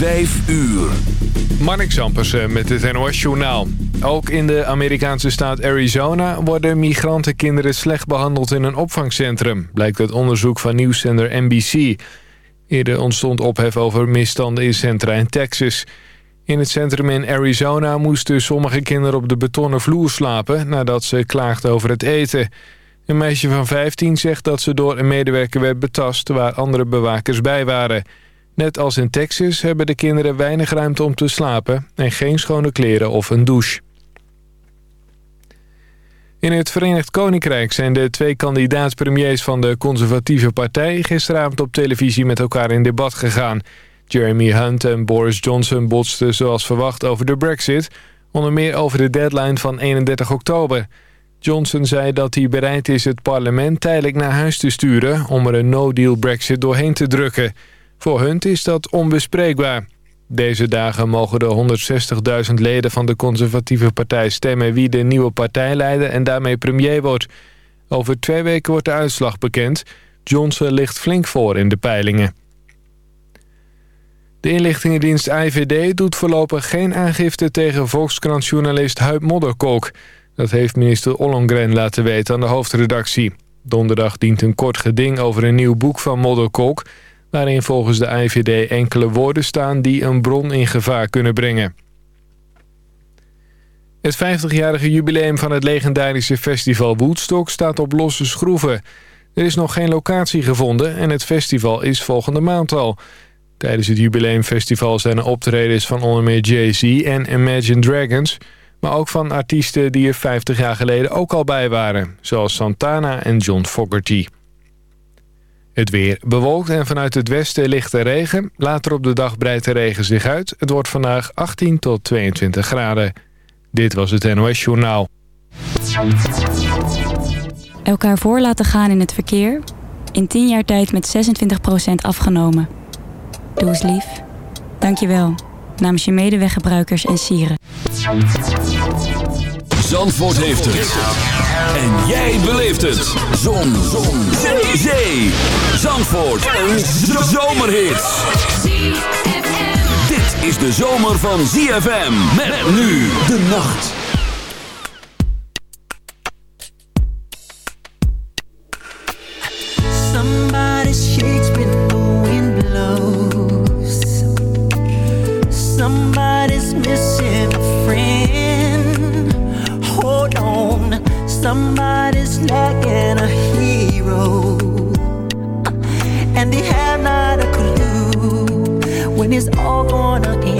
Vijf uur. Marnik Zampersen met het NOS Journaal. Ook in de Amerikaanse staat Arizona worden migrantenkinderen slecht behandeld in een opvangcentrum. Blijkt uit onderzoek van nieuwszender NBC. Eerder ontstond ophef over misstanden in centra in Texas. In het centrum in Arizona moesten sommige kinderen op de betonnen vloer slapen... nadat ze klaagden over het eten. Een meisje van 15 zegt dat ze door een medewerker werd betast... waar andere bewakers bij waren... Net als in Texas hebben de kinderen weinig ruimte om te slapen... en geen schone kleren of een douche. In het Verenigd Koninkrijk zijn de twee kandidaat-premiers van de conservatieve partij... gisteravond op televisie met elkaar in debat gegaan. Jeremy Hunt en Boris Johnson botsten zoals verwacht over de brexit... onder meer over de deadline van 31 oktober. Johnson zei dat hij bereid is het parlement tijdelijk naar huis te sturen... om er een no-deal brexit doorheen te drukken... Voor Hunt is dat onbespreekbaar. Deze dagen mogen de 160.000 leden van de conservatieve partij stemmen... wie de nieuwe partijleider en daarmee premier wordt. Over twee weken wordt de uitslag bekend. Johnson ligt flink voor in de peilingen. De inlichtingendienst IVD doet voorlopig geen aangifte tegen Volkskrant-journalist Huib Modderkolk. Dat heeft minister Ollongren laten weten aan de hoofdredactie. Donderdag dient een kort geding over een nieuw boek van Modderkolk waarin volgens de IVD enkele woorden staan die een bron in gevaar kunnen brengen. Het 50-jarige jubileum van het legendarische festival Woodstock staat op losse schroeven. Er is nog geen locatie gevonden en het festival is volgende maand al. Tijdens het jubileumfestival zijn er optredens van onder meer Jay-Z en Imagine Dragons... maar ook van artiesten die er 50 jaar geleden ook al bij waren... zoals Santana en John Fogerty. Het weer bewolkt en vanuit het westen ligt de regen. Later op de dag breidt de regen zich uit. Het wordt vandaag 18 tot 22 graden. Dit was het NOS Journaal. Elkaar voor laten gaan in het verkeer. In 10 jaar tijd met 26% afgenomen. Doe eens lief. Dank je wel. Namens je medeweggebruikers en sieren. Zandvoort heeft het. En jij beleeft het. Zon. Zon. Zee. Zee. Zandvoort. Een zomerhit. Dit is de zomer van ZFM. Met nu de nacht. Somebody's shakes when the wind blows. Somebody's missing somebody's lacking a hero. And they have not a clue when it's all gonna end.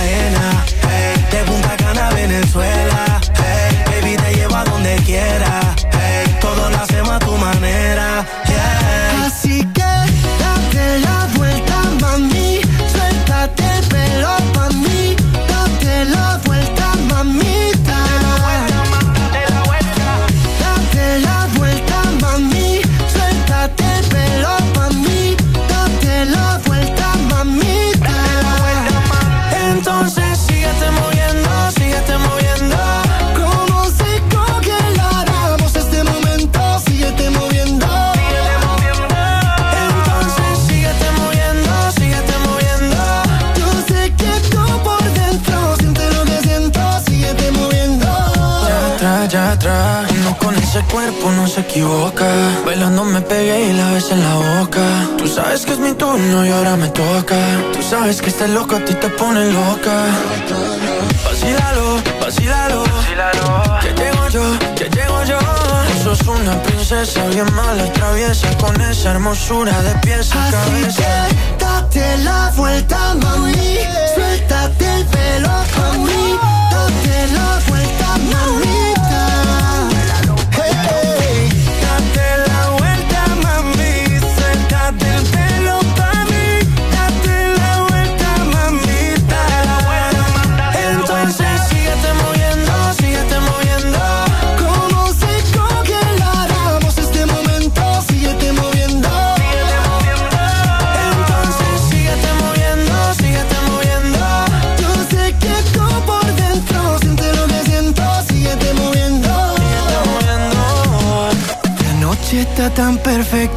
el cuerpo no se equivoca. Bailando me pegué y la ves en la boca. Tú sabes que es mi turno y ahora me toca. Tú sabes que este loco a ti te pone loca. Vacílalo, vacílalo. Que llego yo, que llego yo. Tú sos una princesa bien mala y traviesa. Con esa hermosura de pies a Así. Que date la vuelta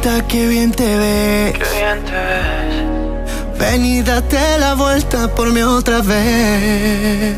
vuelta, qué bien te ves. Qué bien te ves. Ven y date la vuelta por mí otra vez.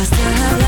I still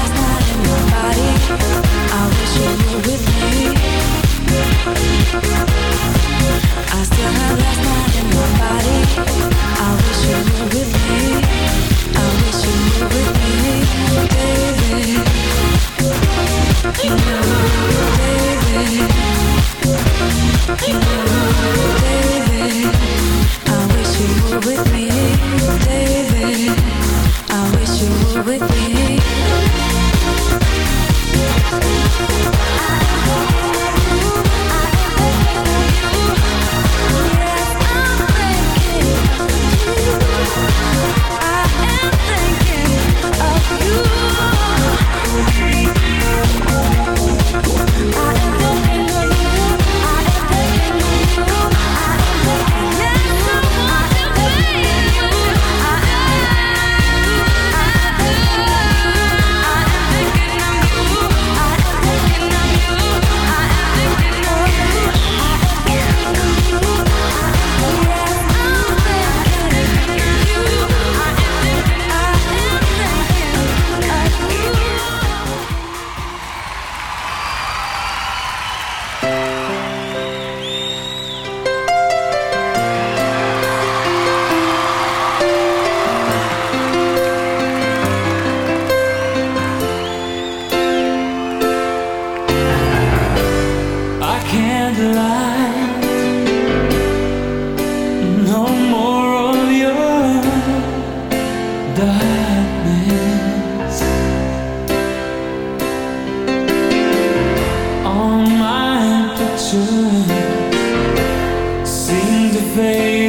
face.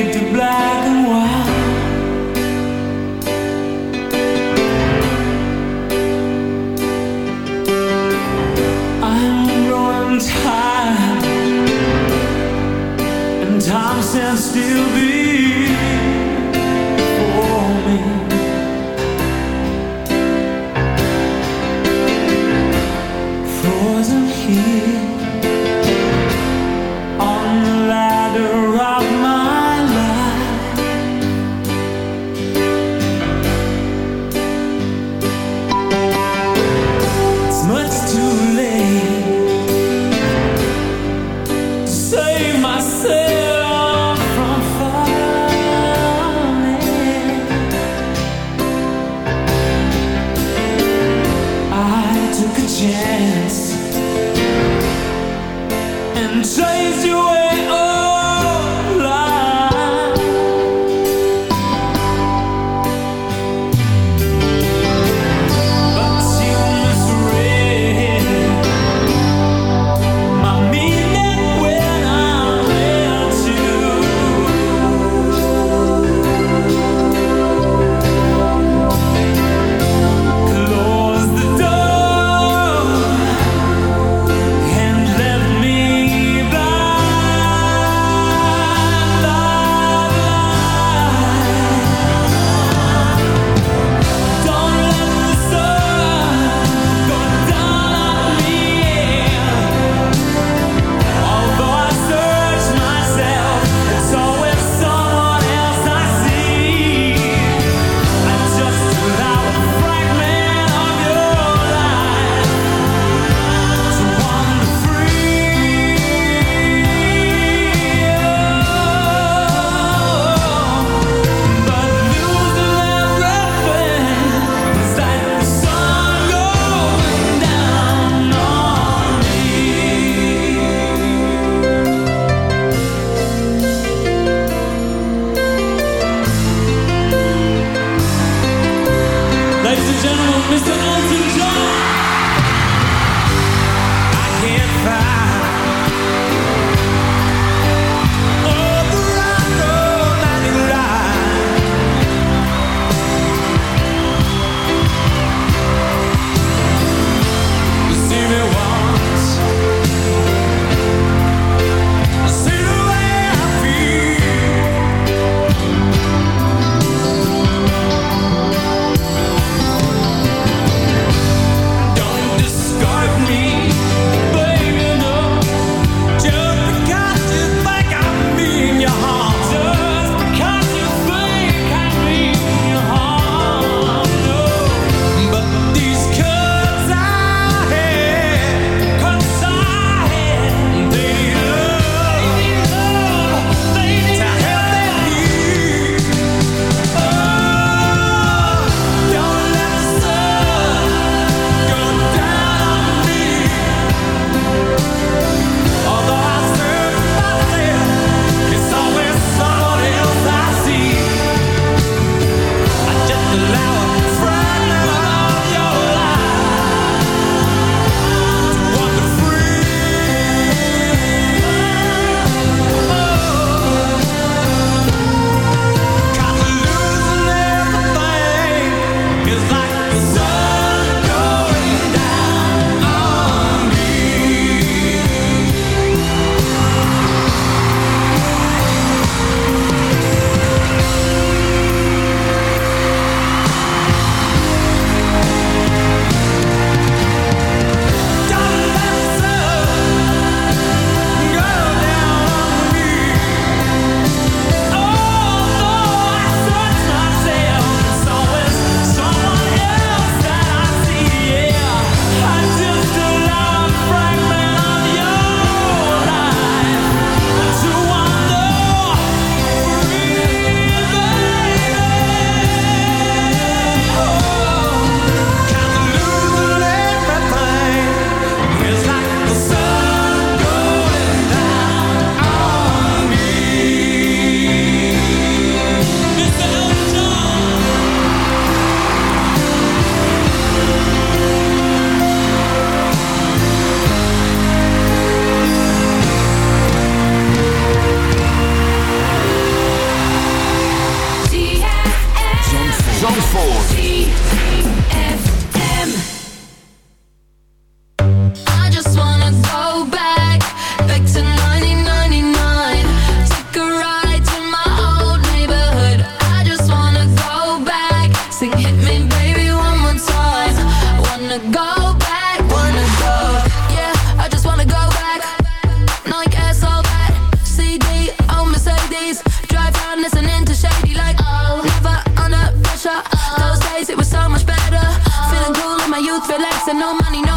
feel like no money, no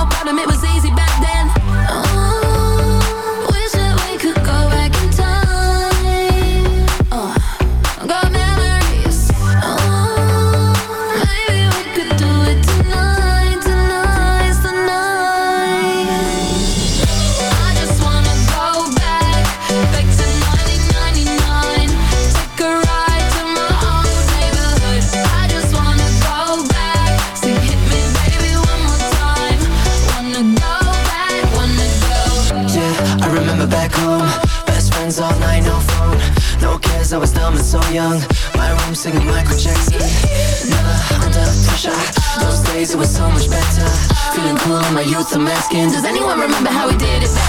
Does anyone remember how we did it?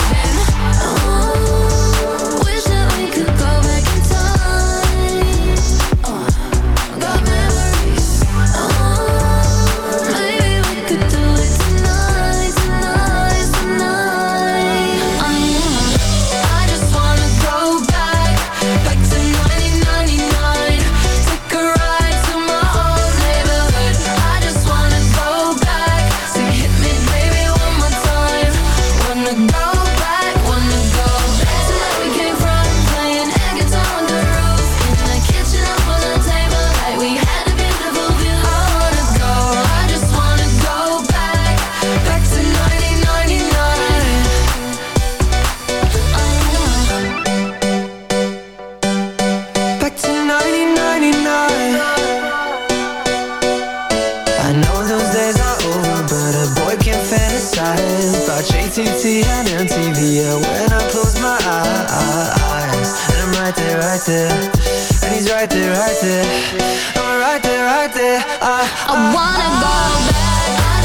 eyes. And I'm right there, right there. And he's right there, right there. And we're right there, right there. I, I, I wanna I, go back.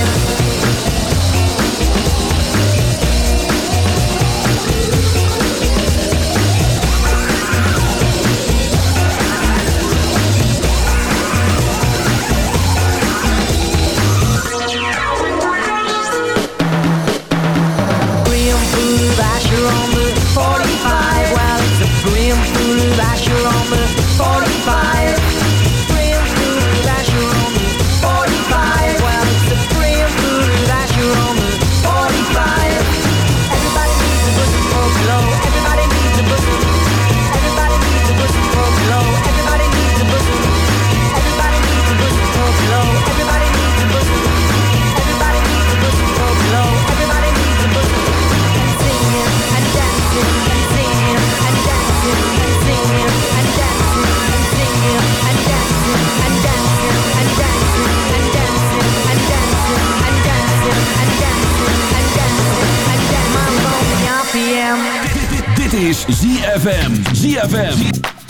Dit is ZFM. ZFM.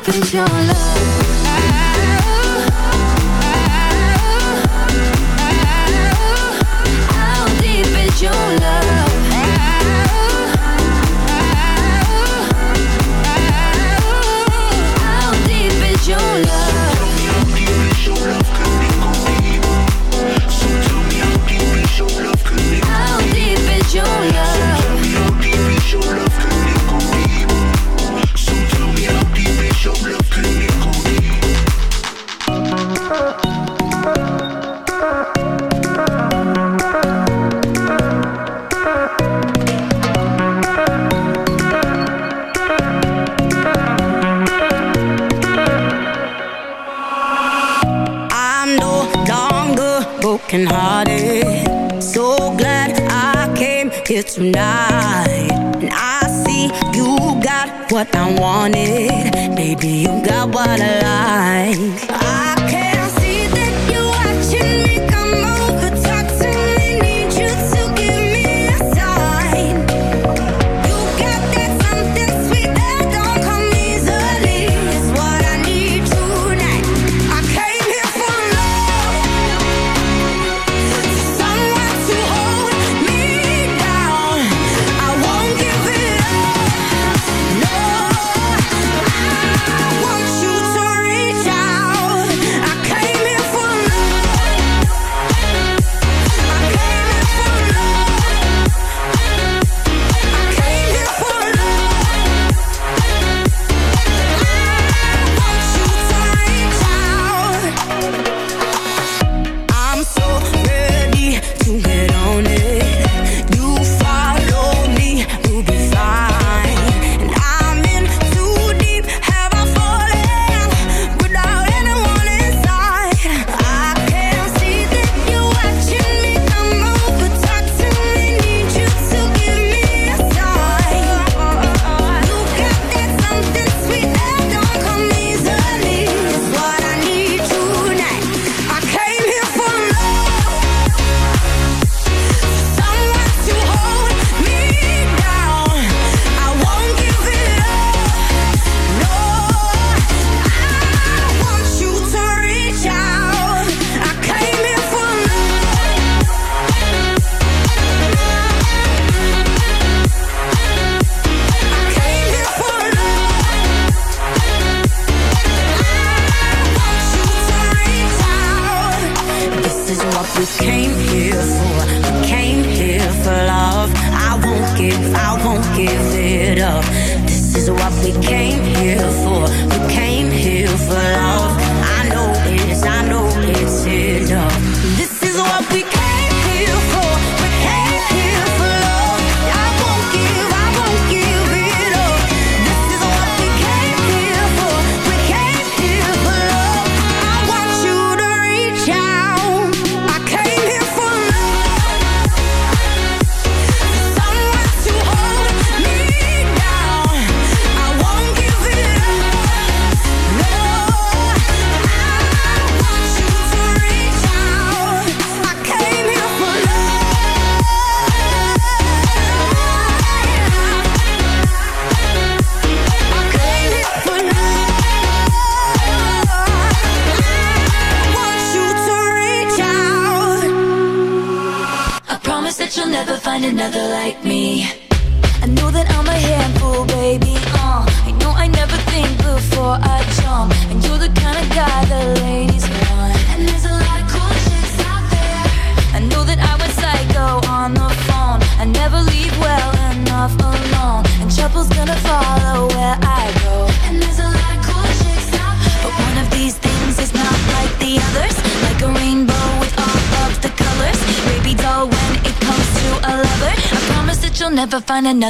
open your love.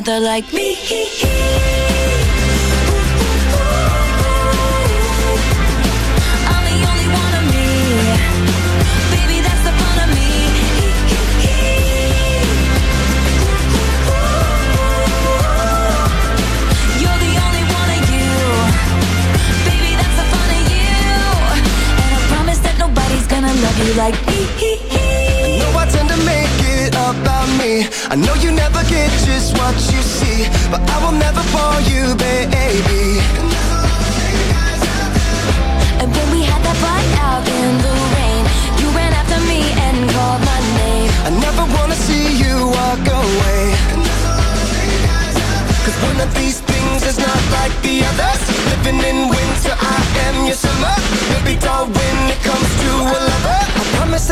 another like me.